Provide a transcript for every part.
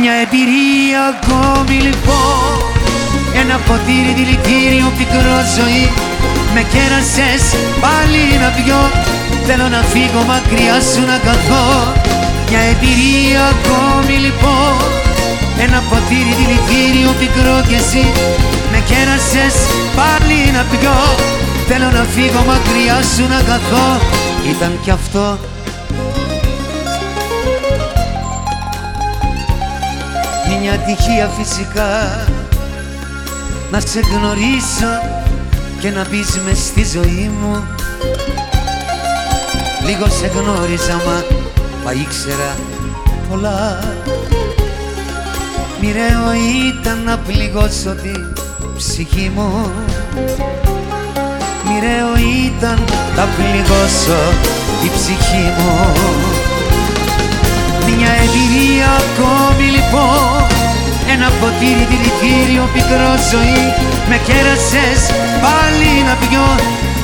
Μια εμπειρία ακόμη λοιπόν. Ένα ποτήρι δηλητήριο πικρό ζωή. Με κέρασες πάλι να πιω. Θέλω να φύγω μακριά σου να καθώ. Μια εμπειρία ακόμη λοιπόν. Ένα ποτήρι δηλητήριο πικρό κι εσύ. Με κέρασες πάλι να πιω. Θέλω να φύγω μακριά σου να καθώ. Ήταν κι αυτό μια τυχεία φυσικά. Να σε γνωρίσω και να μπεις μες στη ζωή μου. Λίγο σε γνώριζα μα, μα ήξερα πολλά. Μοιραίο ήταν να πληγώσω την ψυχή μου. Μοιραίο ήταν να πληγώσω την ψυχή μου ποτήρι δηλητήριο πικρό ζωή. Με κέρασες πάλι να πιω.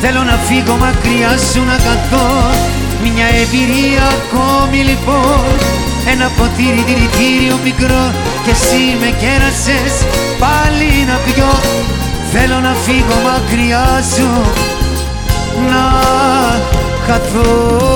Θέλω να φύγω μακριά σου να καθώ. Μια εμπειρία ακόμη λοιπόν. Ένα ποτήρι δηλητήριο πικρό Και εσύ με κέρασες πάλι να πιω. Θέλω να φύγω μακριά σου να καθώ